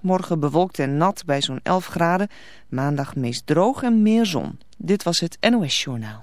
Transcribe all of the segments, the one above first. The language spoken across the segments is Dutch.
Morgen bewolkt en nat bij zo'n 11 graden. Maandag meest droog en meer zon. Dit was het NOS Journaal.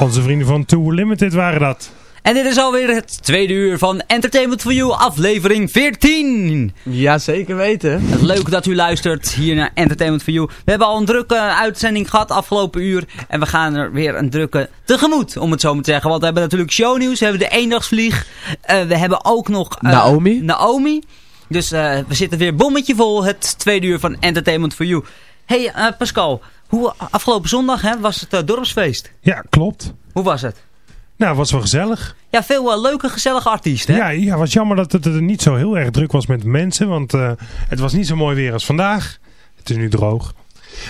Onze vrienden van Too Limited waren dat. En dit is alweer het tweede uur van Entertainment for You, aflevering 14. Ja, zeker weten. Leuk dat u luistert hier naar Entertainment for You. We hebben al een drukke uitzending gehad afgelopen uur. En we gaan er weer een drukke tegemoet, om het zo maar te zeggen. Want we hebben natuurlijk shownieuws, we hebben de eendagsvlieg. Uh, we hebben ook nog... Uh, Naomi. Naomi. Dus uh, we zitten weer bommetje vol, het tweede uur van Entertainment for You. hey, Pascal, hoe, afgelopen zondag hè, was het dorpsfeest. Ja, klopt. Hoe was het? Nou, was wel gezellig. Ja, veel uh, leuke, gezellige artiesten. Ja, ja, was jammer dat het er niet zo heel erg druk was met mensen. Want uh, het was niet zo mooi weer als vandaag. Het is nu droog.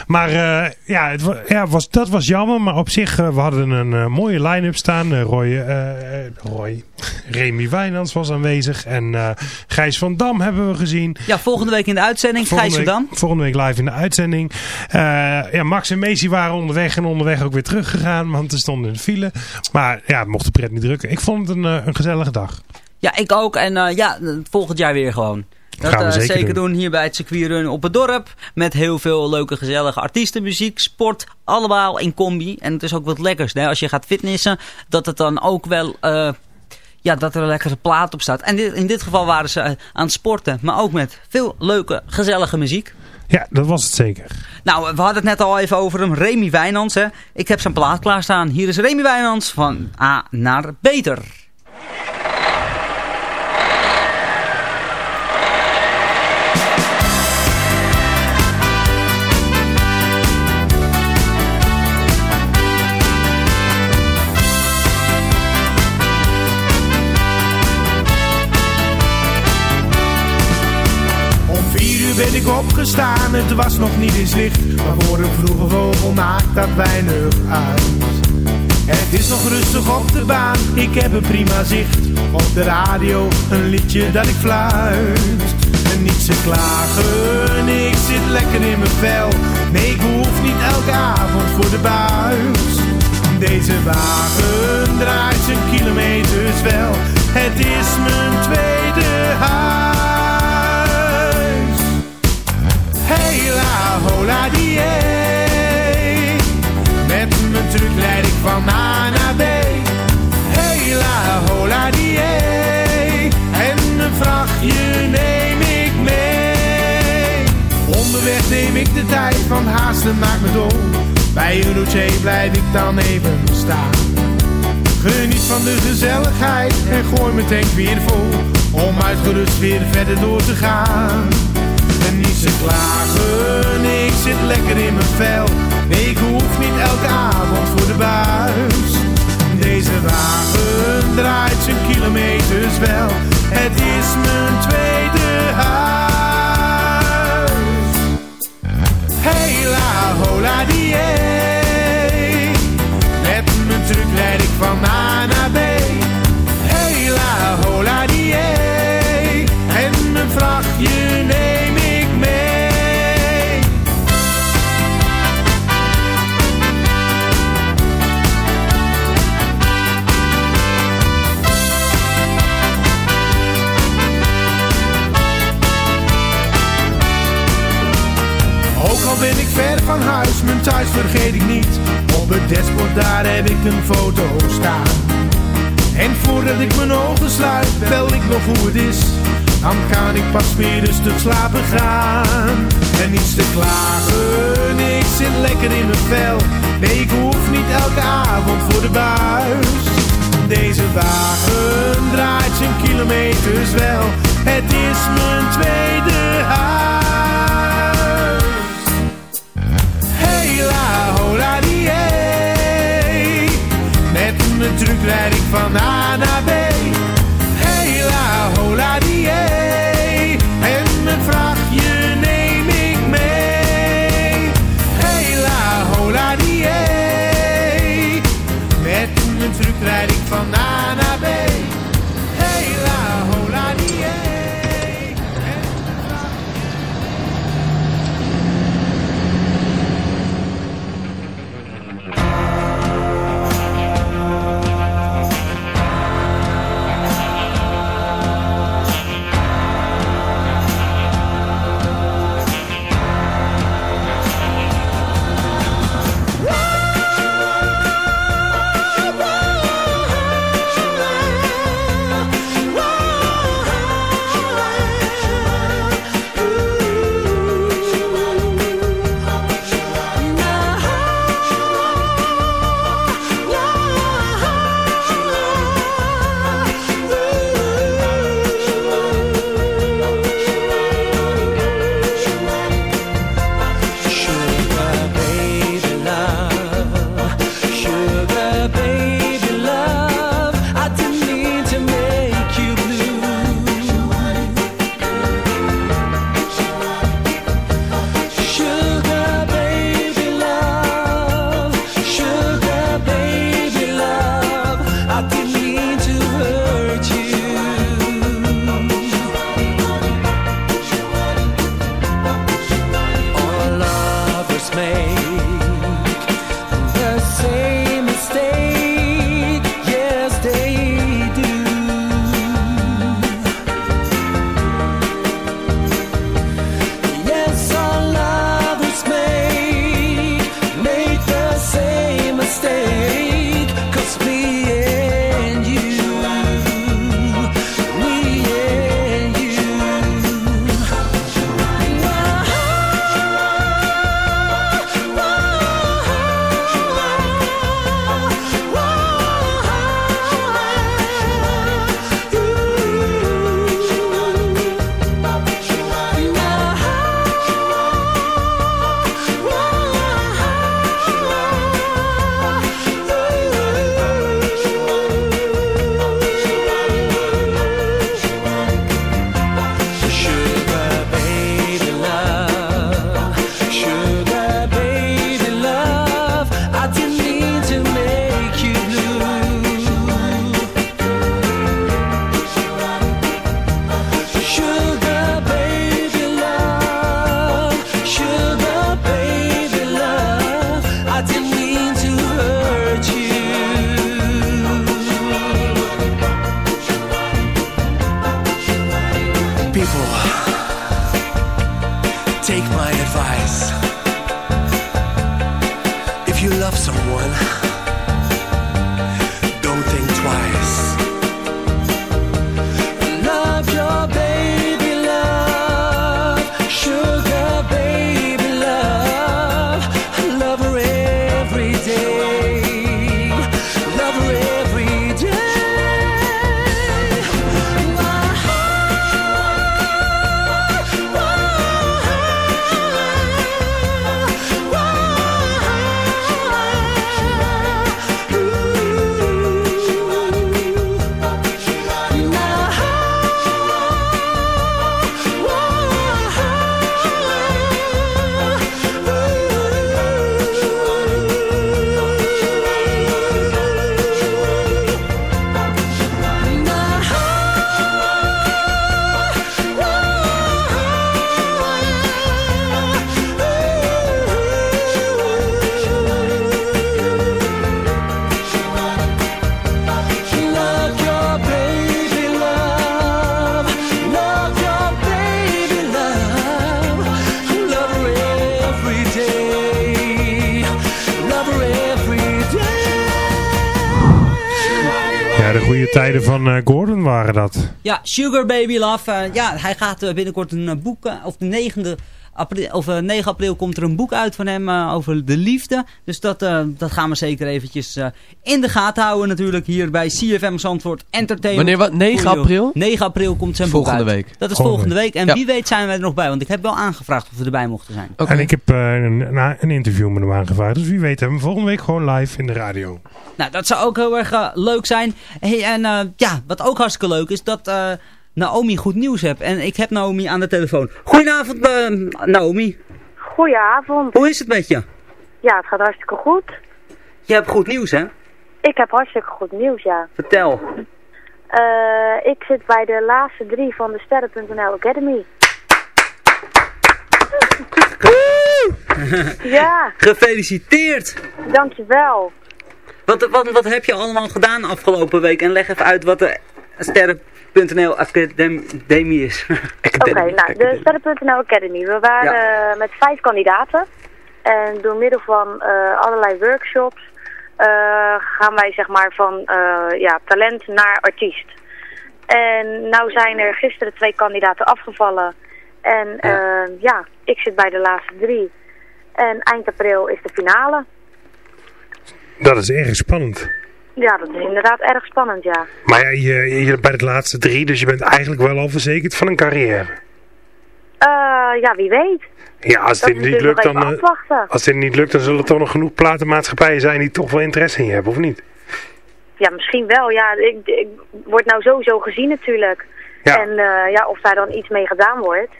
Maar uh, ja, het, ja was, dat was jammer. Maar op zich, uh, we hadden een uh, mooie line-up staan. Roy, Roy, Remy Wijnands was aanwezig. En Gijs van Dam hebben we gezien. Ja, volgende week in de uitzending. Gijs van Dam. Volgende week live in de uitzending. ja, Max en Macy waren onderweg en onderweg ook weer teruggegaan. Want er stonden in de file. Maar ja, het mocht de pret niet drukken. Ik vond het een, een gezellige dag. Ja, ik ook. En ja, volgend jaar weer gewoon. Dat gaan we zeker, uh, zeker doen. doen. hier bij het circuitrun op het dorp. Met heel veel leuke gezellige artiesten, muziek, sport. Allemaal in combi. En het is ook wat lekkers. Hè? Als je gaat fitnessen, dat het dan ook wel... Uh, ja, dat er een lekkere plaat op staat. En dit, in dit geval waren ze uh, aan het sporten. Maar ook met veel leuke, gezellige muziek. Ja, dat was het zeker. Nou, we hadden het net al even over hem. Remy Wijnands. Hè? Ik heb zijn plaat klaarstaan. Hier is Remy Wijnands van A naar Beter. Ben ik opgestaan, het was nog niet eens licht. Maar voor een vroege vogel maakt dat weinig uit. Het is nog rustig op de baan, ik heb een prima zicht. Op de radio een liedje dat ik fluit. En niet te klagen, ik zit lekker in mijn vel. Nee, ik hoef niet elke avond voor de buis. Deze wagen draait zijn kilometers wel. Het is mijn tweede huis. Hola die Met mijn truc leid ik van A naar B. Hela hola die En een vrachtje neem ik mee. Onderweg neem ik de tijd, van haasten maakt me dol. Bij een routine blijf ik dan even staan. Geniet van de gezelligheid en gooi mijn tank weer vol. Om uitgerust weer verder door te gaan en niet te klagen. Ik zit lekker in mijn vel. Ik hoef niet elke avond voor de buis. Deze wagen draait zijn kilometers wel. Het is mijn tweede huis. Hela hola die Met mijn truc leid ik van A naar B. Hela hola die En mijn vrachtje al ben ik ver van huis, mijn thuis vergeet ik niet. Op het dashboard daar heb ik een foto staan. En voordat ik mijn ogen sluit, bel ik nog hoe het is. Dan kan ik pas weer rustig slapen gaan. En niets te klagen, ik zit lekker in mijn vel. Nee, ik hoef niet elke avond voor de buis. Deze wagen draait zijn kilometers wel. Het is mijn tweede huis. Hela hola die Met mijn truc rijd ik van A naar B. Hela hola die En mijn vrachtje neem ik mee. Hela hola die Met mijn truc rijd ik van A naar B. If you love someone, Ja, Sugar Baby Love. eh, ja, hij gaat eh, binnenkort een eh, boek, of de 9e april, of eh, 9 april komt er een boek uit van hem eh, over de liefde. Dus dat, eh, dat gaan we zeker eventjes eh, in de gaten houden natuurlijk hier bij CFM Zandvoort Entertainment. Wanneer wat? 9 Goeie- april? 9 april komt zijn Volgende boek uit. week. Dat is Volgende volgende week. En Ja. wie weet zijn wij er nog bij, want ik heb wel aangevraagd of we erbij mochten zijn. Oké. En ik heb eh, een, na- een interview met hem aangevraagd. Dus wie weet hebben we volgende week gewoon live in de radio. Nou, dat zou ook heel erg eh, leuk zijn. Hey, en eh, ja, wat ook hartstikke leuk is, dat eh, Naomi goed nieuws heeft. En ik heb Naomi aan de telefoon. Goedenavond, eh, Naomi. Goedenavond. Hoe is het met je? Ja, het gaat hartstikke goed. Je hebt goed nieuws, hè? Ik heb hartstikke goed nieuws, ja. Vertel. Eh, ik zit bij de laatste drie van de Sterren.nl Academy. ja, Gefeliciteerd. dankjewel. Wat, wat, wat heb je allemaal gedaan afgelopen week? En leg even uit wat de sterren.nl Academie is. Oké, nou, de Sterren.nl Academy. We waren eh, met vijf kandidaten. En door middel van eh, allerlei workshops eh, gaan wij zeg maar van eh, ja, talent naar artiest. En nou zijn er gisteren twee kandidaten afgevallen. En ja. ja, ik zit bij de laatste drie. En eind april is de finale. Dat is erg spannend. Ja, dat is inderdaad erg spannend, ja. Maar ja, je, je bij de laatste drie, dus je bent eigenlijk wel al verzekerd van een carrière. Uh, ja, wie weet. Ja, als dit niet lukt, dan, uh, als dit niet lukt, dan zullen er toch nog genoeg platenmaatschappijen zijn die toch wel interesse in je hebben, of niet? Ja, misschien wel. Ja, ik, ik word nou sowieso gezien natuurlijk. Ja. En uh, ja, of daar dan iets mee gedaan wordt,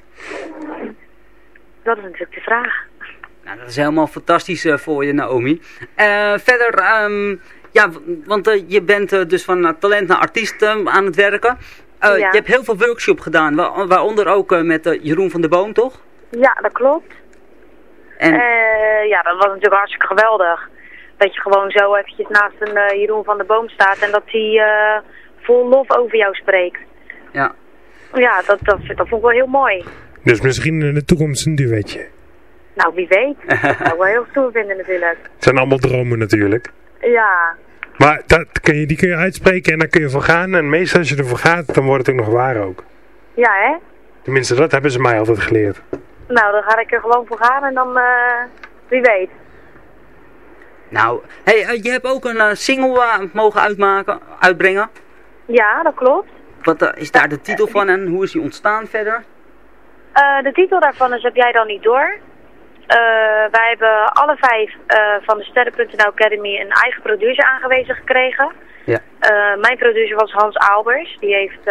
dat is natuurlijk de vraag. Nou, dat is helemaal fantastisch uh, voor je, Naomi. Uh, verder, um, ja, want uh, je bent dus van talent naar artiest aan het werken. Ja. Je hebt heel veel workshop gedaan, waar, waaronder ook met Jeroen van der Boom, toch? Ja, dat klopt. En... ja, dat was natuurlijk hartstikke geweldig. Dat je gewoon zo eventjes naast een Jeroen van der Boom staat en dat hij vol lof over jou spreekt. Ja. Ja, dat, dat, dat vond ik wel heel mooi. Dus misschien in de toekomst een duetje. Nou, wie weet. dat zou ik wel heel stoer vinden natuurlijk. Het zijn allemaal dromen natuurlijk. Ja. Maar dat kun je, die kun je uitspreken en daar kun je voor gaan. En meestal als je ervoor gaat, dan wordt het ook nog waar ook. Ja, hè? Tenminste, dat hebben ze mij altijd geleerd. Nou, dan ga ik er gewoon voor gaan en dan, uh, wie weet. Nou, hey, uh, je hebt ook een uh, single uh, mogen uitmaken, uitbrengen. Ja, dat klopt. Wat is daar de titel van en hoe is die ontstaan verder? de titel daarvan is Heb jij dan niet door? Wij hebben alle vijf van de Sterren.nl Academy een eigen producer aangewezen gekregen. Ja. mijn producer was Hans Albers. Die heeft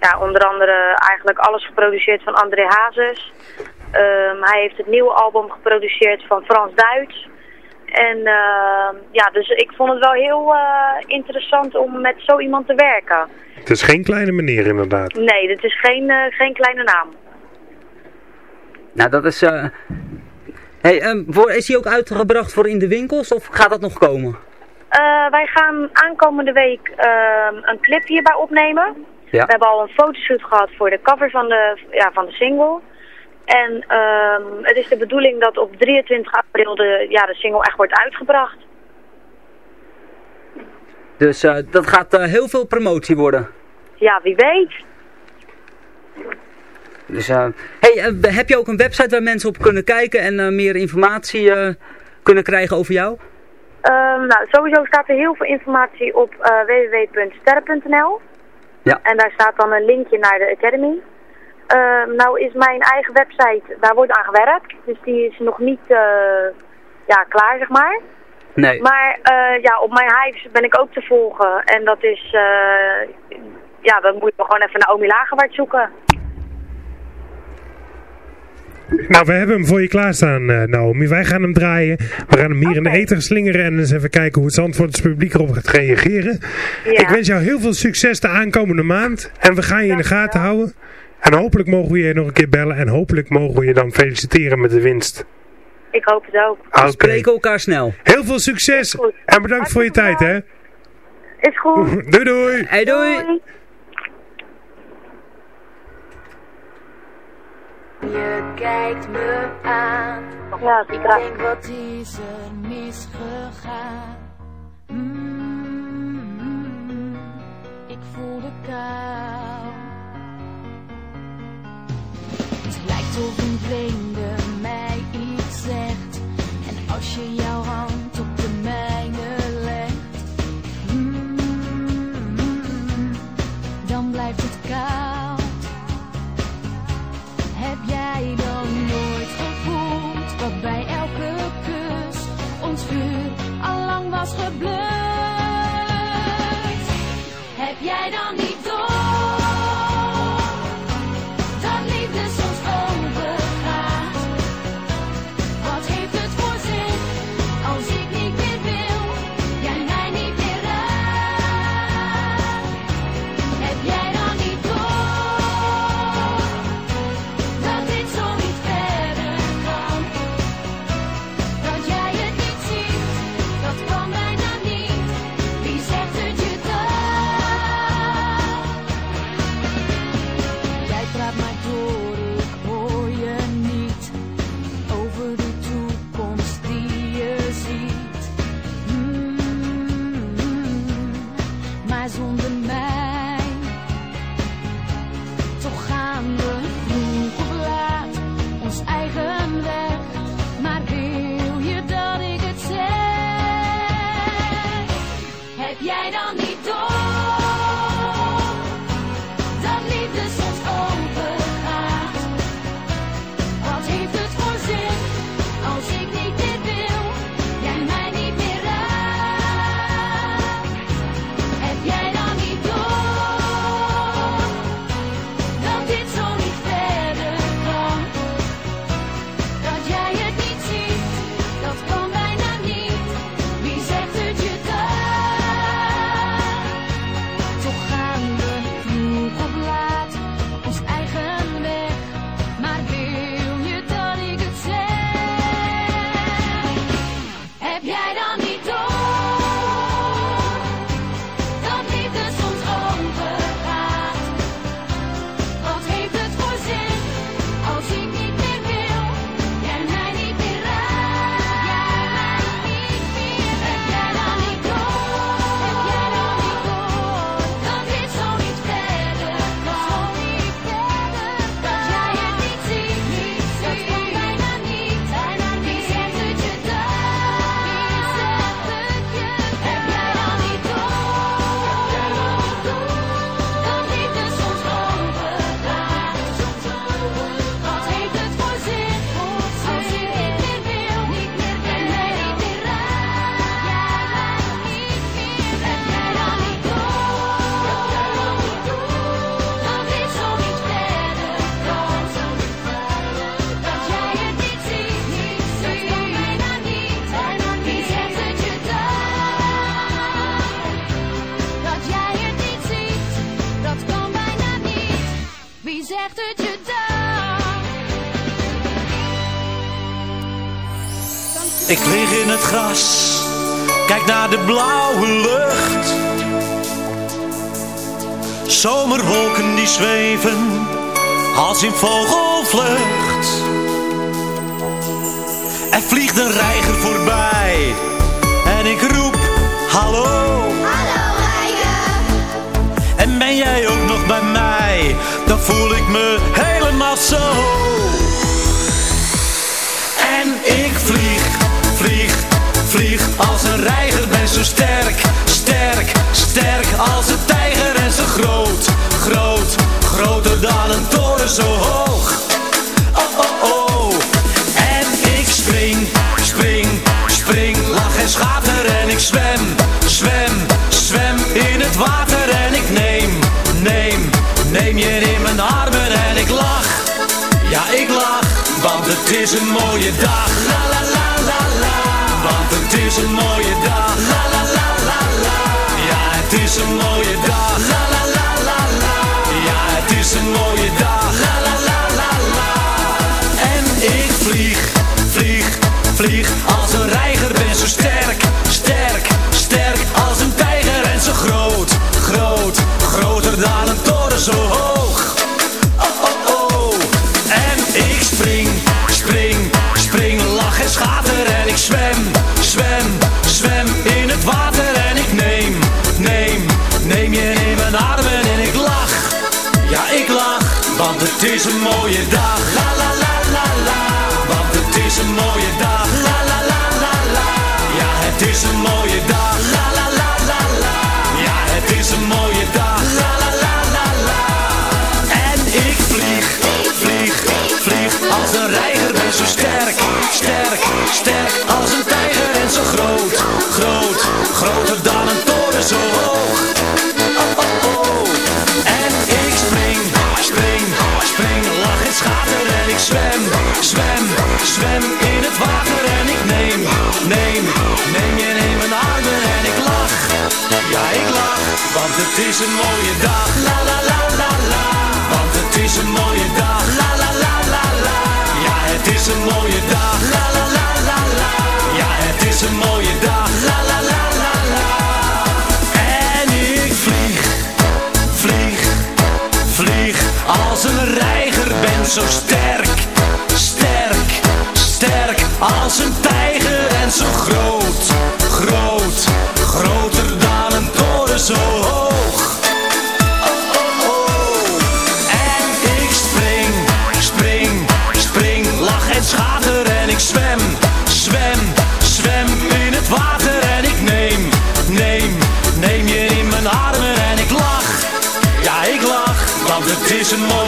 ja, onder andere eigenlijk alles geproduceerd van André Hazes. Um, hij heeft het nieuwe album geproduceerd van Frans Duits. En ja, dus ik vond het wel heel interessant om met zo iemand te werken. Het is geen kleine meneer inderdaad. Nee, het is geen, geen kleine naam. Nou, dat is... Hey, um, voor, is hij ook uitgebracht voor in de winkels of gaat dat nog komen? Uh, wij gaan aankomende week uh, een clip hierbij opnemen. Ja. We hebben al een fotoshoot gehad voor de cover van de, ja, van de single. En um, het is de bedoeling dat op 23 april de, ja, de single echt wordt uitgebracht. Dus uh, dat gaat uh, heel veel promotie worden? Ja, wie weet. Dus, uh, hey, heb je ook een website waar mensen op kunnen kijken en meer informatie kunnen krijgen over jou? Um, nou, sowieso staat er heel veel informatie op www.sterren.nl. Ja. En daar staat dan een linkje naar de Academy. Um, nou is mijn eigen website, daar wordt aan gewerkt. Dus die is nog niet uh, ja, klaar, zeg maar. Nee. Maar uh, ja, op mijn hives ben ik ook te volgen. En dat is, ja, dan moet je gewoon even naar Omi Lagerwaard zoeken. Nou, we hebben hem voor je klaarstaan, uh, Naomi. Wij gaan hem draaien. We gaan hem hier in de eten slingeren en eens even kijken hoe het Zandvoorts publiek erop gaat reageren. Ja. Ik wens jou heel veel succes de aankomende maand. En we gaan je in de gaten houden. En hopelijk mogen we je nog een keer bellen. En hopelijk mogen we je dan feliciteren met de winst. Ik hoop het ook. We spreken elkaar snel. Heel veel succes. En bedankt voor je tijd, hè. Is goed. doei, doei. Hey, doei. Je kijkt me aan. Ja, ik denk, wat is er misgegaan? Mm, ik voel de kou. Het lijkt of een vreemde mij iets zegt. En als je jouw hand op de mijne legt, mm, dan blijft het koud. Was? Heb jij dan niet más un Ik lig in het gras, kijk naar de blauwe lucht. Zomerwolken die zweven als in vogelvlucht. Er vliegt een reiger voorbij en ik roep hallo. Hallo reiger. En ben jij ook nog bij mij, dan voel ik me helemaal zo. En ik vlieg, vlieg, als een reiger, ben zo sterk, sterk, sterk als een tijger en zo groot, groot, groter dan een toren zo hoog. Oh, oh, oh. En ik spring, spring, spring, lach en schater en ik zwem, zwem, zwem in het water en ik neem, neem, neem je in mijn armen en ik lach. Ja, ik lach, want het is een mooie dag. La la la is een mooie dag. La la la la la. Ja, het is een mooie dag. La la la la la. Ja, het is een mooie dag. Een mooie dag. La la la la la, want het is een mooie dag. La la la la la, ja, het is een mooie dag. La la la la la, ja, het is een mooie dag. La la la la la, en ik vlieg, vlieg, vlieg als een reiger. Ben zo sterk, sterk, sterk want het is een mooie dag. La la la la la, want het is een mooie dag. La la la la la, ja, het is een mooie dag. La la la la la, ja, het is een mooie dag. La la la la la, en ik vlieg, vlieg, vlieg als een reiger. Ben zo sterk, sterk, sterk als een tijger en zo groot, groot, groter dan een toren zo hoog. Is een mooie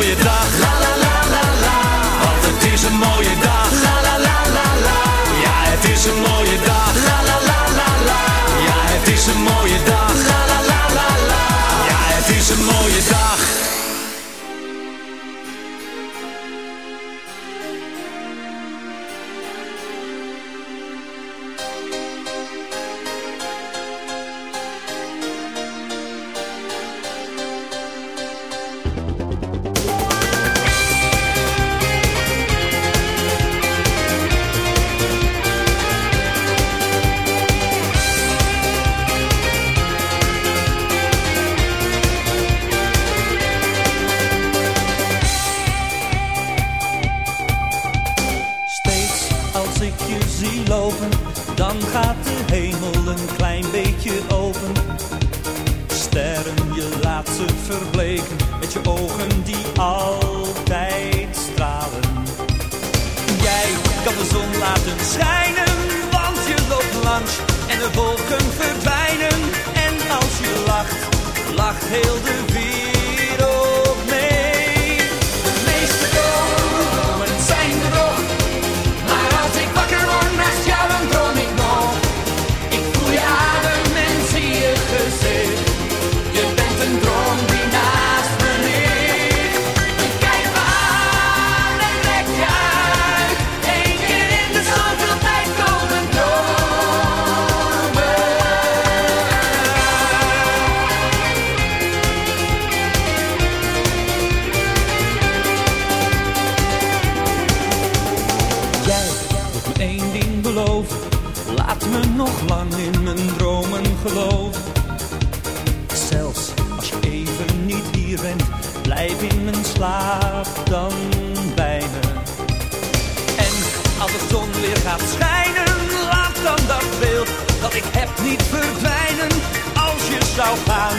ik heb niet verdwijnen. Als je zou gaan,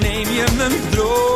neem je mijn dromen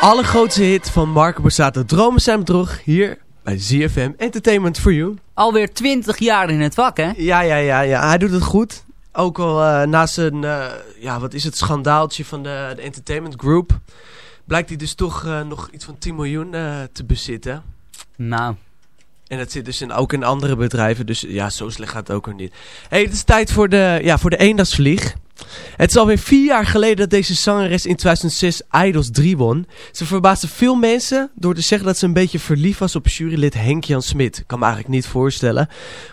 allergrootste hit van Marco Borsato, Dromen zijn bedrog, hier bij ZFM Entertainment for You. Alweer 20 jaar in het vak, hè? Ja, ja, ja, ja. hij doet het goed. Ook al eh, na zijn, eh, ja, wat is het, schandaaltje van de, de Entertainment Group... blijkt hij dus toch eh, nog iets van 10 miljoen te bezitten. Nou. En dat zit dus in, ook in andere bedrijven, dus ja, zo slecht gaat het ook nog niet. hey, het is tijd voor de, ja, voor de eendagsvlieg. Het is alweer vier jaar geleden dat deze zangeres in 2006 Idols 3 won. Ze verbaasde veel mensen door te zeggen dat ze een beetje verliefd was op jurylid Henk-Jan Smit. Kan me eigenlijk niet voorstellen.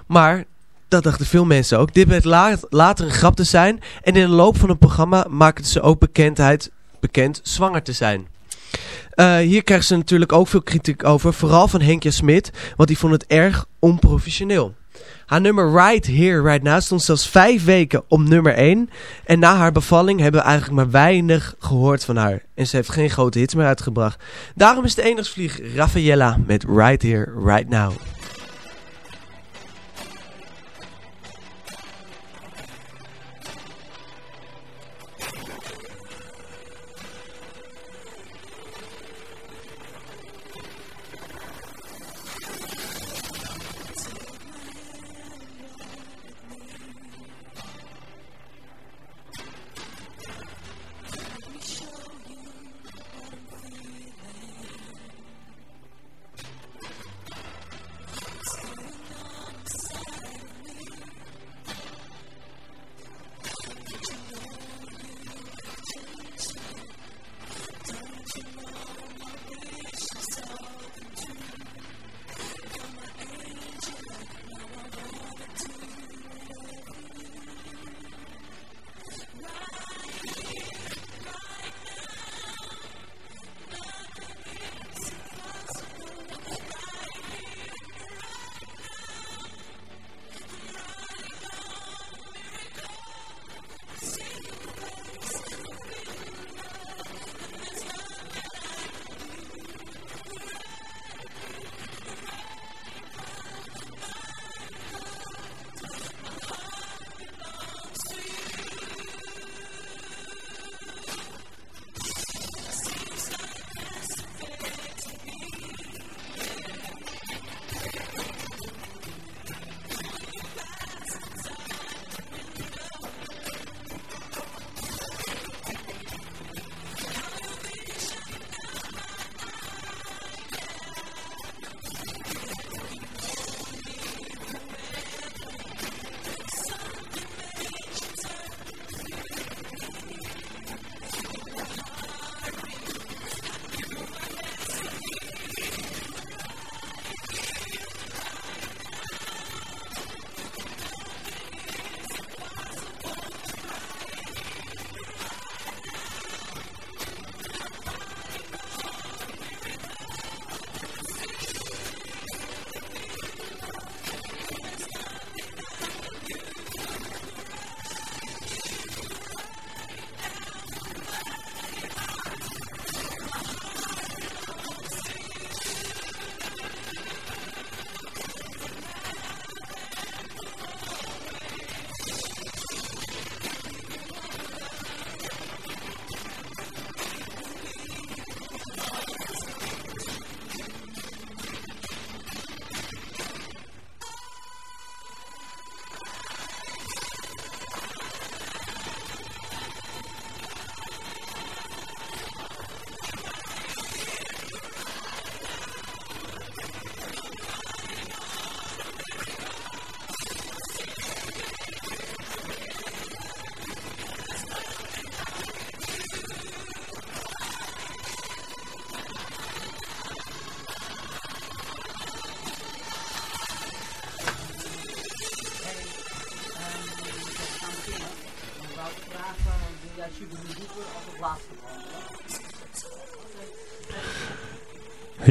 Maar dat dachten veel mensen ook. Dit werd la- later een grap te zijn. En in de loop van het programma maakte ze ook bekendheid, bekend zwanger te zijn. Eh, hier krijgt ze natuurlijk ook veel kritiek over. Vooral van Henkje Smit. Want die vond het erg onprofessioneel. Haar nummer Right Here, Right Now stond zelfs vijf weken op nummer 1. En na haar bevalling hebben we eigenlijk maar weinig gehoord van haar. En ze heeft geen grote hits meer uitgebracht. Daarom is de enigsvlieg Raffaella met Right Here, Right Now.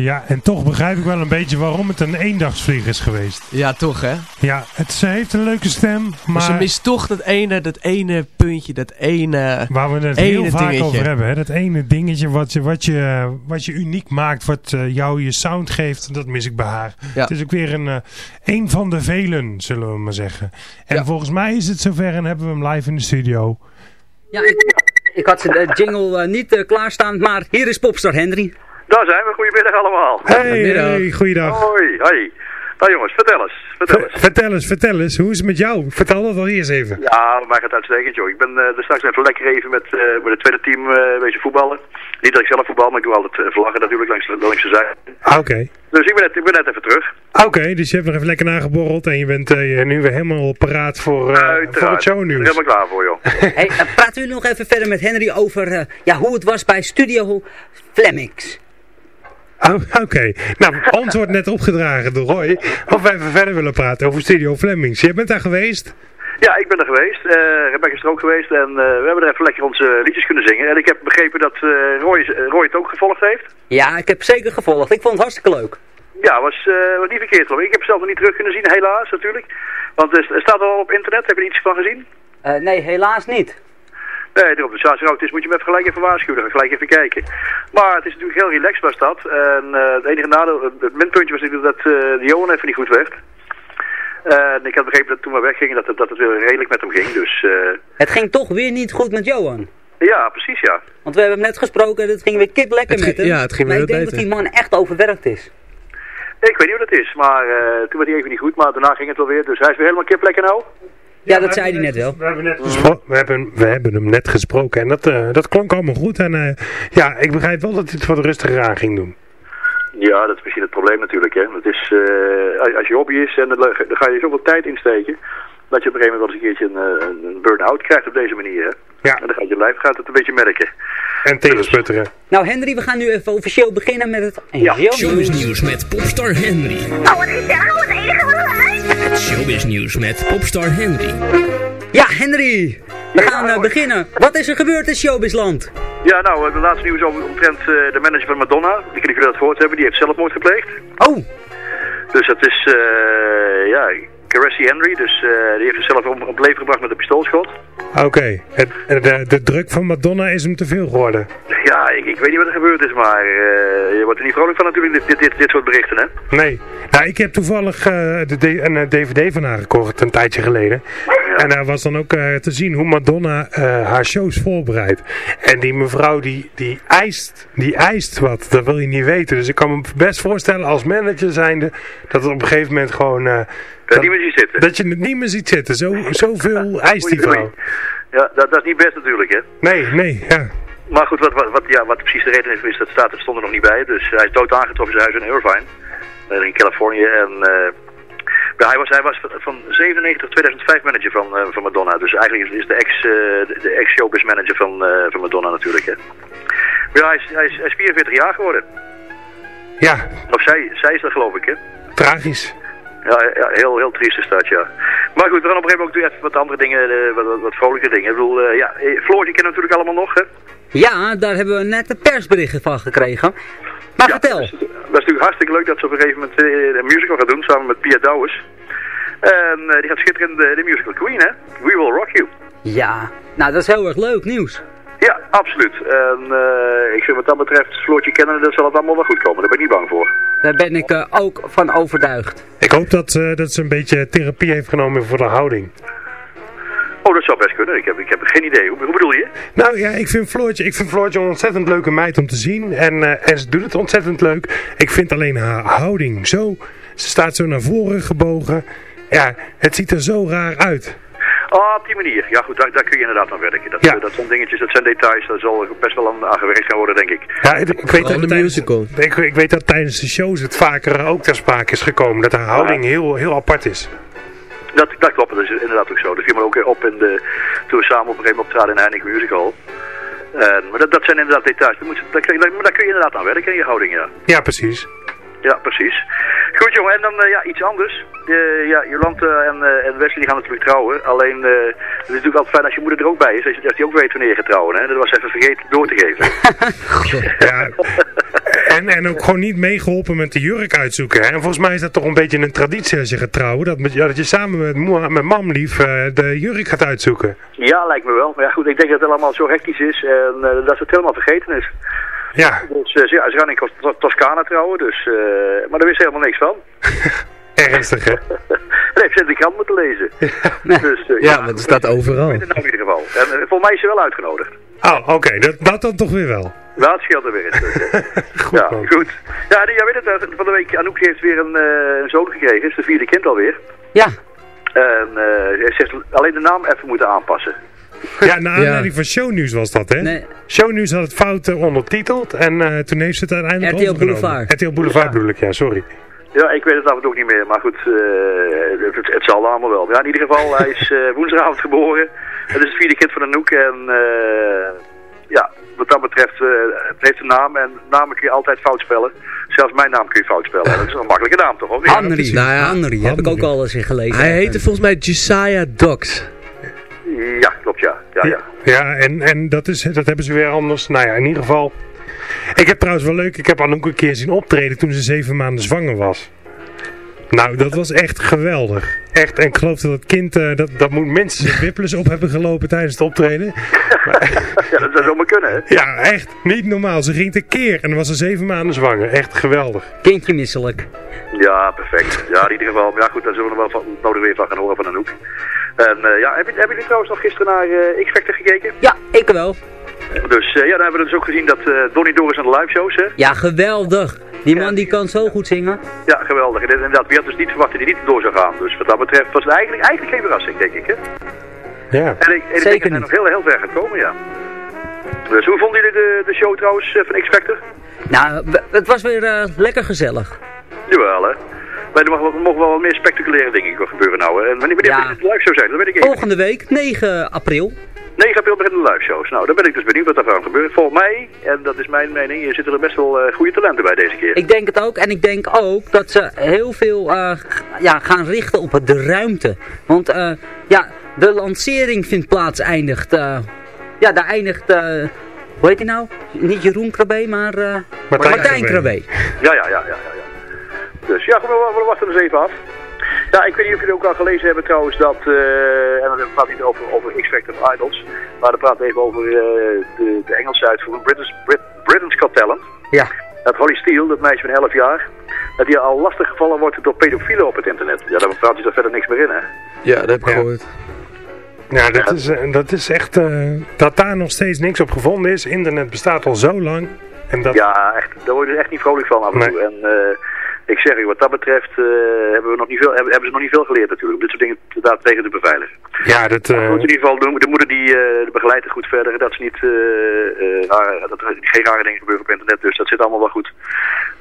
Ja, en toch begrijp ik wel een beetje waarom het een eendagsvlieg is geweest. Ja, toch hè? Ja, het, ze heeft een leuke stem, maar... maar ze mist toch dat ene, dat ene puntje, dat ene Waar we het heel vaak dingetje. over hebben, hè? dat ene dingetje wat je, wat je, wat je uniek maakt, wat uh, jou je sound geeft, dat mis ik bij haar. Ja. Het is ook weer een, uh, een van de velen, zullen we maar zeggen. En ja. volgens mij is het zover en hebben we hem live in de studio. Ja, ik, ik had de jingle uh, niet klaarstaan, maar hier is Popstar Henry. Daar zijn we. Goedemiddag allemaal. Hey, hey goeiedag. Hoi, hoi. Nou jongens, vertel eens. Vertel eens. vertel eens, vertel eens. Hoe is het met jou? Vertel dat al eerst even. Ja, mij gaat het uitstekend joh. Ik ben uh, er straks even lekker even met, uh, met het tweede team uh, een beetje voetballen. Niet dat ik zelf voetbal, maar ik doe altijd vlaggen natuurlijk langs, langs de zijde. Ah, oké. Okay. Dus ik ben, net, ik ben net even terug. Oké, okay, dus je hebt nog even lekker nageborreld en je bent nu weer helemaal paraat voor, voor het shownieuws. Helemaal klaar voor joh. hey, praten jullie nog even verder met Henry over ja, hoe het was bij Studio Flemings? Oh, Oké, okay. nou, ons wordt net opgedragen door Roy of wij even verder willen praten over Studio Flemings. Je bent daar geweest? Ja, ik ben er geweest. Uh, Rebecca is er ook geweest en uh, we hebben er even lekker onze liedjes kunnen zingen. En ik heb begrepen dat uh, Roy, Roy het ook gevolgd heeft. Ja, ik heb zeker gevolgd. Ik vond het hartstikke leuk. Ja, was, was niet verkeerd hoor. Ik heb het zelf nog niet terug kunnen zien, helaas natuurlijk. Want er staat al op internet, heb je er iets van gezien? nee, helaas niet. Nee, op de Saasrood is, moet je me even gelijk even waarschuwen. Dan ga gelijk even kijken. Maar het is natuurlijk heel relaxed was dat. En uh, het enige nadeel, het minpuntje was natuurlijk dat uh, de Johan even niet goed werd. En ik had begrepen dat toen we weggingen dat het, dat het weer redelijk met hem ging. Dus, uh... Het ging toch weer niet goed met Johan? Ja, precies ja. Want we hebben hem net gesproken en het ging weer kip lekker met hem. Ja, het ging maar ik denk dat die man echt overwerkt is. Ik weet niet hoe dat is, maar toen werd hij even niet goed, maar daarna ging het wel weer. Dus hij is weer helemaal kip lekker nou. Ja, dat zei hij net wel. We hebben, net we, hebben, we hebben hem net gesproken en dat, uh, dat klonk allemaal goed. En uh, ja, ik begrijp wel dat hij het wat rustiger aan ging doen. Ja, dat is misschien het probleem natuurlijk. Hè. Het is, uh, als je hobby is, en dan, dan ga je zoveel tijd insteken dat je op een gegeven moment wel eens een keertje een, een burn-out krijgt op deze manier. Hè? Ja. En dan gaat je lijf gaat het een beetje merken. En tegensputteren. Dus. Nou Henry, we gaan nu even officieel beginnen met het ja. showbiznieuws met Popstar Henry. Oh, wat is daar? Wat enige Het showbiznieuws met Popstar Henry. Ja, Henry. We gaan uh, beginnen. Wat is er gebeurd in showbizland? Ja, nou, het laatste nieuws over omtrent uh, de manager van Madonna. Niet of jullie dat gehoord hebben. Die heeft zelfmoord gepleegd. Oh. Dus dat is, uh, ja, Caressy Henry. Dus uh, die heeft zichzelf om, op leven gebracht met een pistoolschot. Oké, okay. de, de druk van Madonna is hem te veel geworden. Ja, ik, ik weet niet wat er gebeurd is, maar uh, je wordt er niet vrolijk van natuurlijk, dit, dit, dit soort berichten, hè? Nee. Nou, ik heb toevallig uh, de, een DVD van haar gekocht een tijdje geleden. Ja. En daar was dan ook te zien hoe Madonna haar shows voorbereidt. En die mevrouw, die, die, eist, die eist wat, dat wil je niet weten. Dus ik kan me best voorstellen als manager zijnde, dat het op een gegeven moment gewoon... Dat, niet meer ziet zitten. Dat je het niet meer ziet zitten. Zo, zoveel eist die vrouw. Ja, dat, dat, is niet best natuurlijk, hè? Nee, nee, ja. Maar goed, wat, wat, wat, ja, wat precies de reden is, is dat staat, er stond er nog niet bij. Dus hij is dood aangetroffen in zijn huis in Irvine. In Californië. En uh, ja, hij was, hij was van 97 tot 2005 manager van, uh, van Madonna. Dus eigenlijk is, is de ex, uh, de ex-showbiz manager van, van Madonna natuurlijk, hè. Maar ja, hij is, hij, is, hij is 44 jaar geworden. Ja. Of zij, zij is dat geloof ik, hè. Tragisch. Ja, ja, heel, heel triest is dat, ja. Maar goed, we gaan op een gegeven moment ook even wat andere dingen, uh, wat, wat, wat vrolijke dingen. Ik bedoel, uh, ja, Floor, die kennen we natuurlijk allemaal nog, hè? Ja, daar hebben we net een persbericht van gekregen. Maar ja, vertel. Dat is, dat is, natuurlijk hartstikke leuk dat ze op een gegeven moment een musical gaat doen, samen met Pia Douwes. En die gaat schitteren de, de musical Queen, hè? We Will Rock You. Ja, nou dat is heel erg leuk nieuws. Ja, absoluut. En uh, ik zeg wat dat betreft, Floortje kennen, dan zal het allemaal wel goed komen. Daar ben ik niet bang voor. Daar ben ik uh, ook van overtuigd. Ik hoop dat, uh, dat ze een beetje therapie heeft genomen voor de houding. Oh, dat zou best kunnen. Ik heb, ik heb geen idee. Hoe, hoe bedoel je? Nou ja, ik vind, Floortje, ik vind Floortje een ontzettend leuke meid om te zien. En, en ze doet het ontzettend leuk. Ik vind alleen haar houding zo... Ze staat zo naar voren gebogen. Ja, het ziet er zo raar uit. Oh, op die manier. Ja goed, daar, daar kun je inderdaad aan werken. Dat, ja. dat zijn dingetjes, dat zijn details, daar zal best wel aan, aan gewerkt gaan worden, denk ik. Ja, ik, ik weet dat de musical. Ik, ik, weet dat tijdens de shows het vaker ook ter sprake is gekomen. Dat de houding ja. heel, heel apart is. Dat, dat klopt, dat is inderdaad ook zo. Dat viel me ook op in de, toen we samen op een gegeven moment optraden in Heineken Musical. En, maar dat, dat zijn inderdaad details. Daar, moet, daar, daar, daar kun je inderdaad aan werken in je houding, ja. Ja, precies. Ja, precies. Goed jongen, en dan uh, ja, iets anders. Uh, ja, Jolante en, uh, en Wesley die gaan natuurlijk trouwen. Alleen, het is natuurlijk altijd fijn als je moeder er ook bij is. Als je, als die ook weet wanneer je gaat trouwen. Hè? Dat was even vergeten door te geven. ja. En, en ook gewoon niet meegeholpen met de jurk uitzoeken. Hè? En volgens mij is dat toch een beetje een traditie als je gaat trouwen. Dat, met, ja, dat je samen met, met mam lief de jurk gaat uitzoeken. Ja, lijkt me wel. Maar ja goed, ik denk dat het allemaal zo hectisch is. En dat het helemaal vergeten is. Ja. Dus uh, ja, ze gaan in Toscana trouwen, dus, uh, maar daar wist helemaal niks van. Ernstig, hè? en heeft ze in de krant moeten lezen. dus, uh, ja, ja, maar het staat overal. In ieder geval. En volgens mij is ze wel uitgenodigd. Oh, oké. Okay. Dat, dat dan toch weer wel. Nou, het scheelt er weer eens. goed, ja, man. goed. Ja, jij weet het, van de week, Anouk heeft weer een, een zoon gekregen. is de vierde kind alweer. Ja. En ze heeft alleen de naam even moeten aanpassen. Ja, naar aanleiding van Shownieuws was dat, hè? Nee. Shownieuws had het fout ondertiteld en uh, toen heeft ze het uiteindelijk RTL Boulevard. RTL Boulevard ja. bedoel ik, ja, sorry. Ja, ik weet het af en toe ook niet meer, maar goed, uh, het, het, zal allemaal wel. Ja, in ieder geval, hij is uh, woensdagavond geboren. Het is het vierde kind van Anouk en ja, wat dat betreft, het heeft een naam en namen kun je altijd fout spellen. Zelfs mijn naam kun je fout spellen. Dat is een makkelijke naam toch? Of niet? Henry, nou ja, Henry, heb ik ook al eens in gelezen. Hij heette volgens mij Josiah Dox. Ja, klopt ja. Ja, ja. ja en, en dat, is, dat hebben ze weer anders. Nou ja, in ieder geval. Ik heb trouwens wel leuk, ik heb Anouk een keer zien optreden toen ze zeven maanden zwanger was. Nou, dat was echt geweldig. Echt, en ik geloof dat het kind, uh, dat, dat moet mensen zijn wippelers op hebben gelopen tijdens het optreden. ja, dat zou zomaar kunnen, hè? Ja, echt. Niet normaal. Ze ging tekeer en was ze zeven maanden zwanger. Echt geweldig. Kindje misselijk. Ja, perfect. Ja, in ieder geval. Ja goed, daar zullen we nog wel van, nodig weer van gaan horen van Anouk. En uh, ja, heb je, hebben jullie trouwens nog gisteren naar uh, X-Factor gekeken? Ja, ik wel. Dus uh, ja, dan hebben we dus ook gezien dat Donnie Doris aan de live shows, hè? Ja, geweldig. Die man die kan zo goed zingen. Ja, geweldig. En inderdaad, we hadden dus niet verwacht dat hij niet door zou gaan. Dus wat dat betreft was het eigenlijk, eigenlijk geen verrassing, denk ik, hè? Ja, en ik, en ik Zeker denk dat hij nog heel, heel ver gaat komen, ja. Dus hoe vonden jullie de, de show trouwens van X-Factor? Nou, het was weer lekker gezellig. Jawel, hè? Maar er mogen wel, wel wat meer spectaculaire dingen gebeuren nou. En wanneer, ja. het live show zijn, dat weet ik even. Volgende week, 9 april. 9 april beginnen de live shows. Nou, dan ben ik dus benieuwd wat er gaat gebeuren. Volgens mij, en dat is mijn mening, zitten er best wel uh, goede talenten bij deze keer. Ik denk het ook. En ik denk ook dat ze heel veel uh, ja, gaan richten op de ruimte. Want uh, ja, de lancering vindt plaats eindigt. ja, daar eindigt... hoe heet hij nou? Niet Jeroen Krabbe, maar Martijn, Martijn Krabbe. Ja, ja, ja, ja, ja. Dus ja, we, we, wachten eens even af. Ja, ik weet niet of jullie ook al gelezen hebben trouwens dat, uh, en dan praat niet over, over X-Factor of Idols, maar dan praat even over uh, de, de Engelse uitvoering, British, Brit, Britain's Got Talent. Ja. Dat Holly Steele, dat meisje van 11 jaar, dat die al lastig gevallen wordt door pedofielen op het internet. Ja, daar praat je er verder niks meer in, hè? Ja, dat heb ik gehoord. Ja, dat, Is, uh, dat is echt, dat daar nog steeds niks op gevonden is. Internet bestaat al zo lang. En dat... Ja, echt, daar word je dus echt niet vrolijk van af en toe. En, ik zeg u, wat dat betreft uh, hebben, we nog niet veel, hebben, hebben, ze nog niet veel geleerd natuurlijk. Om dit soort dingen inderdaad tegen te beveiligen. Ja, dat... Uh... in ieder geval, de, de moeder die uh, begeleidt goed verder. Dat, ze niet, rare, dat er geen rare dingen gebeuren op internet. Dus dat zit allemaal wel goed.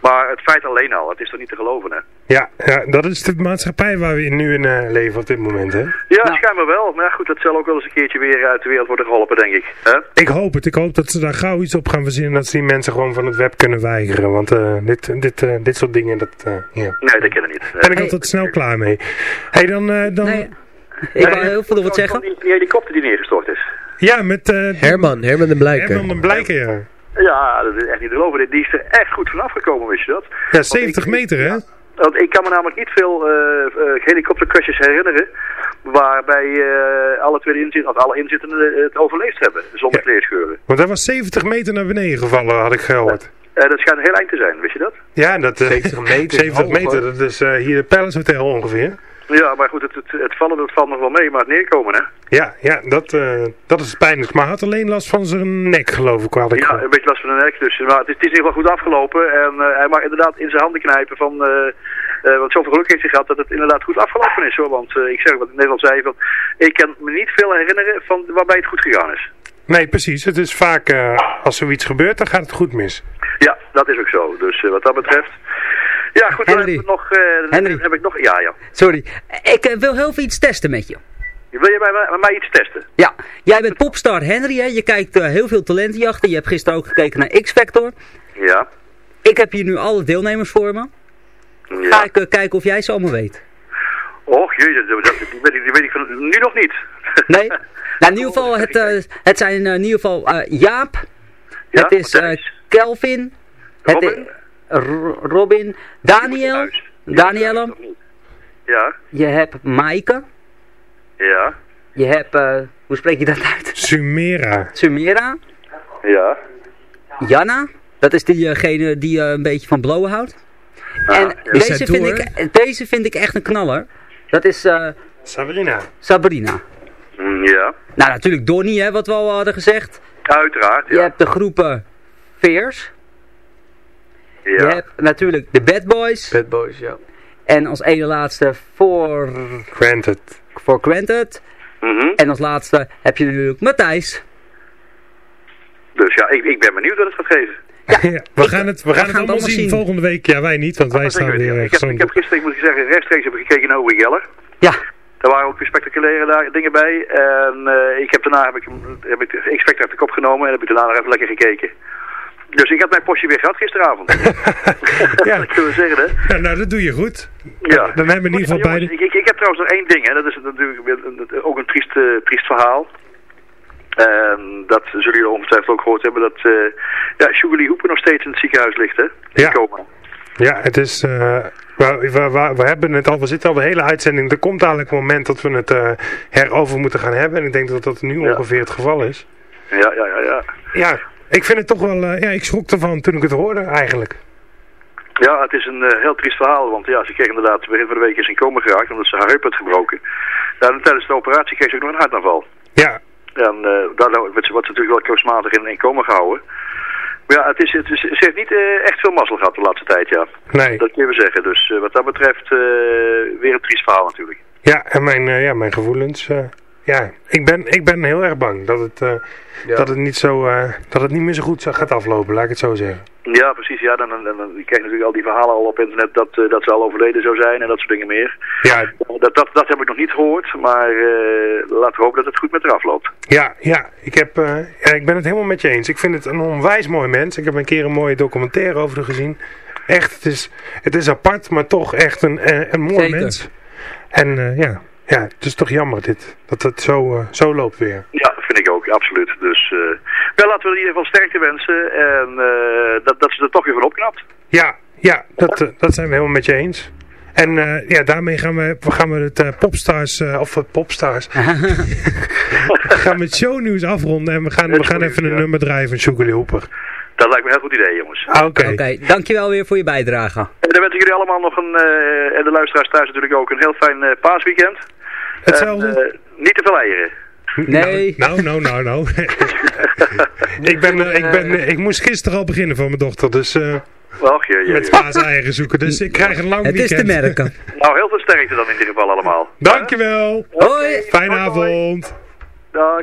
Maar het feit alleen al, het is toch niet te geloven hè? Ja, ja dat is de maatschappij waar we nu in leven op dit moment hè? Ja, nou. schijnbaar wel. Maar goed, dat zal ook wel eens een keertje weer uit de wereld worden geholpen denk ik. Hè? Ik hoop het. Ik hoop dat ze daar gauw iets op gaan verzinnen. Dat ze die mensen gewoon van het web kunnen weigeren. Want dit, dit, dit soort dingen, dat uh, ja. Nee, dat ken ik niet. Ben ik altijd snel klaar mee. hey, dan... Uh, dan... Nee. Ik wil heel veel wat zeggen. Die, die helikopter die neergestort is. Ja, met... Uh, Herman, Herman de Blijker. Herman de Blijker, ja. Ja, dat is echt niet te geloven. Die is er echt goed vanaf gekomen, wist je dat? Ja, 70 meter, hè? Want ik kan me namelijk niet veel uh, uh, helikoptercrashes herinneren waarbij uh, alle twee inzittenden, of alle inzittenden het overleefd hebben, zonder ja. kleerscheuren. Want hij was 70 meter naar beneden gevallen, had ik gehoord. Uh, dat schijnt heel eind te zijn, wist je dat? Ja, dat, uh, 70 meter. 70 meter, dat is uh, hier het Palace Hotel ongeveer. Ja, maar goed, het, het, het, vallen dat valt nog wel mee, maar het neerkomen, hè? Ja, ja dat, dat is pijnlijk. Maar hij had alleen last van zijn nek, geloof ik. Had ik ja, een beetje last van de nek. Dus, maar het is, het is in ieder geval goed afgelopen. En hij mag inderdaad in zijn handen knijpen van... want zoveel geluk heeft hij gehad dat het inderdaad goed afgelopen is, hoor. Want ik zeg wat ik net al zei, van, ik kan me niet veel herinneren van waarbij het goed gegaan is. Nee, precies. Het is vaak, als zoiets gebeurt, dan gaat het goed mis. Ja, dat is ook zo. Dus wat dat betreft... Ja, goed, dan heb ik nog... Uh, Henry. heb ik nog... Ja, ja. Sorry. Ik wil heel veel iets testen met je. Wil je bij, bij mij iets testen? Ja. Jij bent popstar Henry, hè? Je kijkt heel veel talentenjachten. Je hebt gisteren ook gekeken naar X-Factor. Ja. Ik heb hier nu alle deelnemers voor me. Ga ik eh, kijken of jij ze allemaal weet. Och, jezus, dat, dat, die, weet ik, die weet ik van, nu nog niet. Nee? Nou, in ieder geval, het, uh, het zijn uh, in ieder geval Jaap. Ja, het is Kelvin. Robin. Het Robin. Daniel. Danielle. Ja. Je hebt Maaike. Ja. Je hebt, hoe spreek je dat uit? Sumera. Sumera. Ja. Janna. Dat is diegene die een beetje van blowen houdt. Ah, en ja. deze, vind ik, deze vind ik echt een knaller. Dat is... Sabrina. Sabrina. Mm, ja. Nou, natuurlijk Donnie, hè, wat we al hadden gezegd. Uiteraard, ja. Je hebt de groepen Veers. Ja. Je hebt natuurlijk de Bad Boys. Bad Boys, ja. En als ene laatste For... Granted. For Granted. Mm -hmm. En als laatste heb je natuurlijk Matthijs. Dus ja, ik, ik ben benieuwd wat het gaat geven. Ja, ja, we gaan het, we gaan het allemaal zien. zien. volgende week. Ja, wij niet, want wij staan weer... Ik heb, ik heb gisteren, moet ik zeggen, rechtstreeks heb ik gekeken naar Owe Geller. Ja. Er waren ook weer spectaculaire daar, dingen bij. En uh, ik heb daarna heb ik, heb ik X-Factor uit de kop genomen en heb ik daarna nog even lekker gekeken. Dus ik had mijn postje weer gehad gisteravond. ja. dat kunnen we zeggen, hè? Ja, nou, dat doe je goed. Ja. Dan hebben we in ieder geval beide... Ik, ik, ik, heb trouwens nog één ding, hè. Dat is natuurlijk ook een triest, uh, triest verhaal. En dat zullen jullie ongetwijfeld ook gehoord hebben, dat uh, ja, Sugarly Hooper nog steeds in het ziekenhuis ligt, hè? Ja. Coma. Ja, het is... Uh, we, we, we, we, hebben het al, we zitten al de hele uitzending. Er komt dadelijk een moment dat we het uh, herover moeten gaan hebben. En ik denk dat dat nu ja. ongeveer het geval is. Ja, ja, ja, ja. Ja, ik vind het toch wel... Uh, ja, ik schrok ervan toen ik het hoorde eigenlijk. Ja, het is een uh, heel triest verhaal. Want ja, ze kreeg inderdaad begin van de week is in coma geraakt. Omdat ze haar heup had gebroken. Nou, tijdens de operatie kreeg ze ook nog een hartaanval. Ja. En daardoor wordt ze natuurlijk wel kunstmatig in, in coma gehouden. Maar ja, het is, het is, ze heeft niet uh, echt veel mazzel gehad de laatste tijd, ja. Nee. Dat kunnen we zeggen. Dus uh, wat dat betreft uh, weer een triest verhaal natuurlijk. Ja, en mijn, ja, mijn gevoelens... ja, ik ben, ik ben heel erg bang dat het, ja. dat het, niet, zo, dat het niet meer zo goed gaat aflopen, laat ik het zo zeggen. Ja, precies. Ja, dan, dan, dan, dan krijg je natuurlijk al die verhalen al op internet dat, dat ze al overleden zou zijn en dat soort dingen meer. Ja. Dat, dat, dat heb ik nog niet gehoord, maar laten we hopen dat het goed met haar afloopt. Ja, ja. Ik, heb, ja, ik ben het helemaal met je eens. Ik vind het een onwijs mooi mens. Ik heb een keer een mooie documentaire over haar gezien. Echt, het is, het is apart, maar toch echt een, een mooi Zeker. mens. En uh, ja, ja, het is toch jammer dit, dat het zo, uh, zo loopt weer. Ja, vind ik ook, absoluut. Dus uh, wel laten we in ieder geval sterkte wensen en dat, dat ze er toch weer van opknapt. Ja, ja dat, dat zijn we helemaal met je eens. En uh, ja, daarmee gaan we, gaan we het uh, Popstars, uh, of Popstars, gaan we het shownieuws afronden en we gaan, we gaan even een ja. nummer draaien van Sugarly Hooper. Dat lijkt me een heel goed idee, jongens. Oké. Okay. okay. dankjewel weer voor je bijdrage. En dan wens ik jullie allemaal nog een, en de luisteraars thuis natuurlijk ook, een heel fijn paasweekend. Hetzelfde. En, niet te veel eieren. Nee. Nou, nou, nou, nou. ik, ben, ik, ben, ik moest gisteren al beginnen van mijn dochter, dus... Och, je, je, met paaseieren zoeken, dus ik krijg een lang Het weekend. is te merken. nou, heel veel sterkte dan in ieder geval allemaal. Dankjewel. Hoi. Fijne avond. Dag.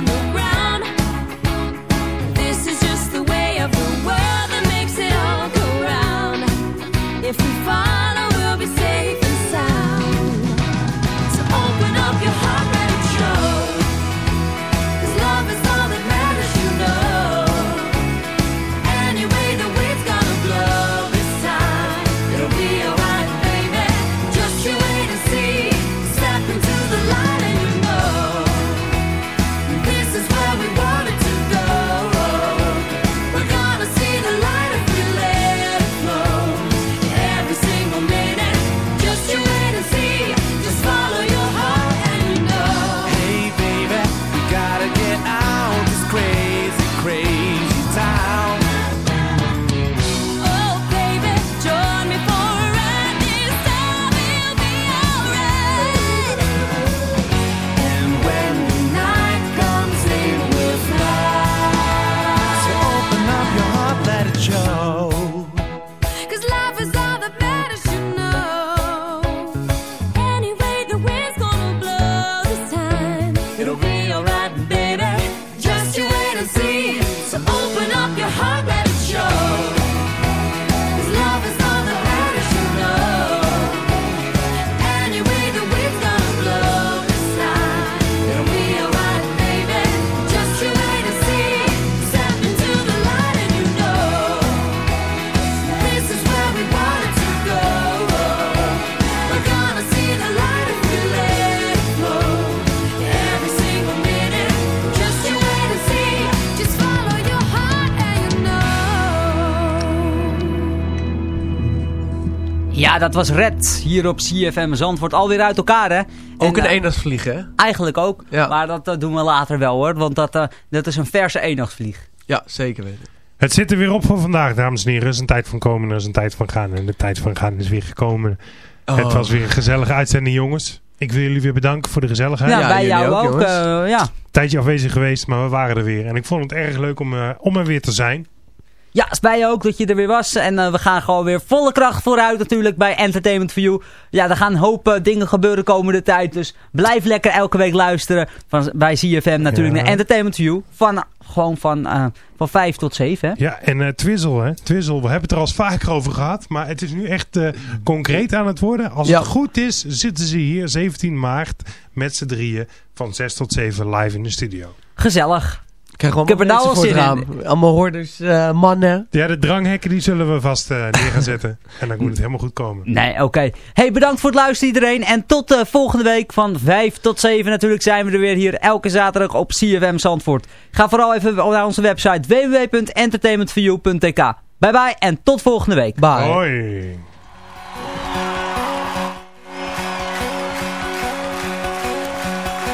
on the Ja, dat was Red hier op CFM Zandvoort. Alweer uit elkaar, hè? Ook eh, een uh, hè? Eigenlijk ook. Ja. Maar dat doen we later wel, hoor. Want dat, eh, dat is een verse eendagsvlieg. Ja, zeker weten. Het zit er weer op voor vandaag, dames en heren. Er is een tijd van komen, er is een tijd van gaan. En de tijd van gaan is weer gekomen. Oh. Het was weer een gezellige uitzending, jongens. Ik wil jullie weer bedanken voor de gezelligheid. Ja, bij jou ook, eh, ja. Tijdje afwezig geweest, maar we waren er weer. En ik vond het erg leuk om, om er weer te zijn. Ja, spij ook dat je er weer was. En uh, we gaan gewoon weer volle kracht vooruit natuurlijk bij Entertainment for You. Ja, er gaan een hoop uh, dingen gebeuren komende tijd. Dus blijf lekker elke week luisteren van, bij CFM natuurlijk ja. naar Entertainment for You. Van, gewoon van, uh, van 5 tot 7. Hè? Ja, en Twizzle, hè. Twizzle, we hebben het er al vaker over gehad. Maar het is nu echt concreet aan het worden. Als ja. het goed is, zitten ze hier 17 maart met z'n drieën van 6 tot 7 live in de studio. Gezellig. Ik heb er nou al zin in. Allemaal hoorders, uh, mannen. Ja, de dranghekken die zullen we vast uh, neer gaan zetten. en dan moet het helemaal goed komen. Nee, oké. Okay. Hey, bedankt voor het luisteren iedereen. En tot uh, volgende week van 5 tot 7 natuurlijk zijn we er weer hier elke zaterdag op CFM Zandvoort. Ga vooral even naar onze website www.entertainmentview.tk Bye bye en tot volgende week. Bye. Hoi.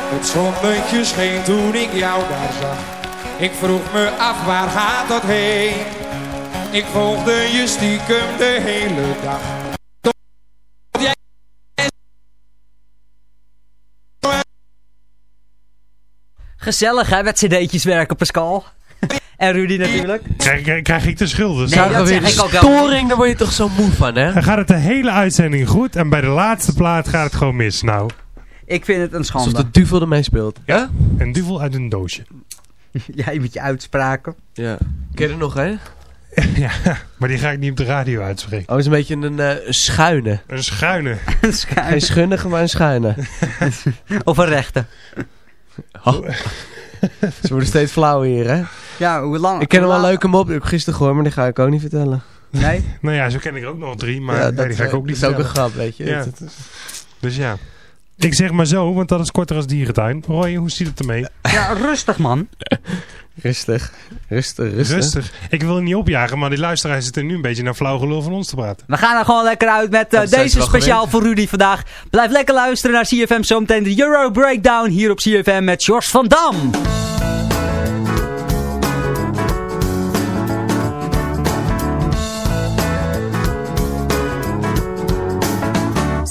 Het zonnetje scheen toen ik jou daar zag. Ik vroeg me af waar gaat dat heen? Ik volgde je stiekem de hele dag. Gezellig hè, met cd'tjes werken Pascal. En Rudy natuurlijk. Krijg, krijg ik de schulden? Nee, dat weer storing, daar word je toch zo moe van hè? Dan gaat het de hele uitzending goed en bij de laatste plaat gaat het gewoon mis. Nou. Ik vind het een schande. Alsof de duvel ermee speelt. Ja? Een duvel uit een doosje. Jij met je uitspraken. Ja. Ken je er nog, hè? ja, maar die ga ik niet op de radio uitspreken. Oh, is een beetje een uh, schuine. Een schuine. een schuine. Geen schunnige, maar een schuine. of een rechte. Oh. Ze worden steeds flauw hier, hè? Ja, hoe lang? Ik ken hem wel een leuke mop. Ik heb gisteren gehoord, maar die ga ik ook niet vertellen. Nee? nou ja, zo ken ik er ook nog drie, maar ja, nee, die ga ik ook niet vertellen. Dat is ook een grap, weet je. Ja. Dus ja. Ik zeg maar zo, want dat is korter als dierentuin. Roy, hoe ziet het ermee? Ja, rustig man. rustig. Rustig, rustig. Rustig. Ik wil het niet opjagen, maar die luisteraars zitten nu een beetje naar flauw gelul van ons te praten. We gaan er gewoon lekker uit met uh, deze speciaal voor Rudy vandaag. Blijf lekker luisteren naar CFM zometeen de Euro Breakdown hier op CFM met George van Dam.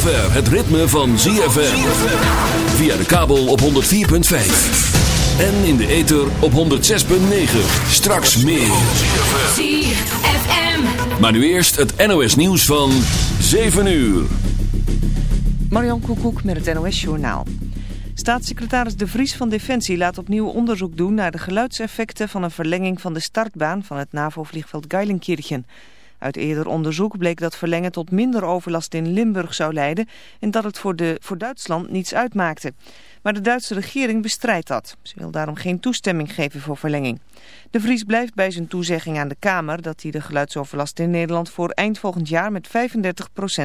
zover het ritme van ZFM. Via de kabel op 104.5. En in de ether op 106.9. Straks meer. ZFM. Maar nu eerst het NOS nieuws van 7 uur. Marion Koekoek met het NOS Journaal. Staatssecretaris De Vries van Defensie laat opnieuw onderzoek doen naar de geluidseffecten van een verlenging van de startbaan van het NAVO-vliegveld Geilenkirchen. Uit eerder onderzoek bleek dat verlengen tot minder overlast in Limburg zou leiden en dat het voor, de, voor Duitsland niets uitmaakte. Maar de Duitse regering bestrijdt dat. Ze wil daarom geen toestemming geven voor verlenging. De Vries blijft bij zijn toezegging aan de Kamer dat hij de geluidsoverlast in Nederland voor eind volgend jaar met 35%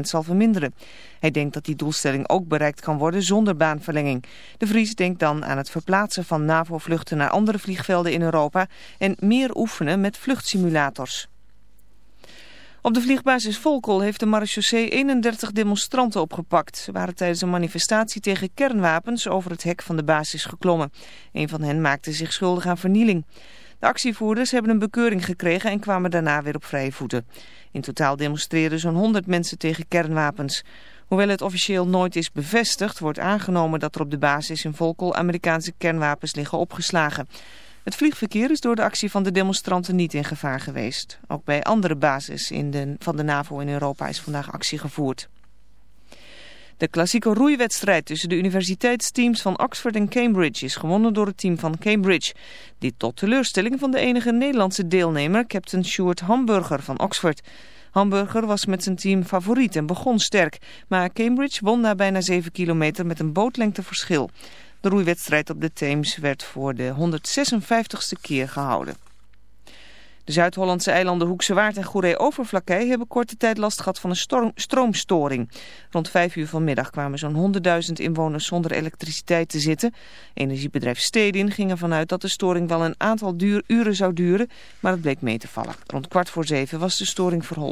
zal verminderen. Hij denkt dat die doelstelling ook bereikt kan worden zonder baanverlenging. De Vries denkt dan aan het verplaatsen van NAVO-vluchten naar andere vliegvelden in Europa en meer oefenen met vluchtsimulators. Op de vliegbasis Volkel heeft de marechaussee 31 demonstranten opgepakt. Ze waren tijdens een manifestatie tegen kernwapens over het hek van de basis geklommen. Een van hen maakte zich schuldig aan vernieling. De actievoerders hebben een bekeuring gekregen en kwamen daarna weer op vrije voeten. In totaal demonstreerden zo'n 100 mensen tegen kernwapens. Hoewel het officieel nooit is bevestigd, wordt aangenomen dat er op de basis in Volkel Amerikaanse kernwapens liggen opgeslagen. Het vliegverkeer is door de actie van de demonstranten niet in gevaar geweest. Ook bij andere bases in de, van de NAVO in Europa is vandaag actie gevoerd. De klassieke roeiwedstrijd tussen de universiteitsteams van Oxford en Cambridge is gewonnen door het team van Cambridge. Dit tot teleurstelling van de enige Nederlandse deelnemer, captain Stuart Hamburger van Oxford. Hamburger was met zijn team favoriet en begon sterk, maar Cambridge won na bijna 7 kilometer met een bootlengte verschil. De roeiwedstrijd op de Theems werd voor de 156ste keer gehouden. De Zuid-Hollandse eilanden Hoekse Waard en Goeree-Overflakkee hebben korte tijd last gehad van een stroomstoring. Rond 5 uur vanmiddag kwamen zo'n 100.000 inwoners zonder elektriciteit te zitten. Energiebedrijf Stedin ging ervan uit dat de storing wel een aantal duur, uren zou duren, maar het bleek mee te vallen. Rond kwart voor zeven was de storing verholpen.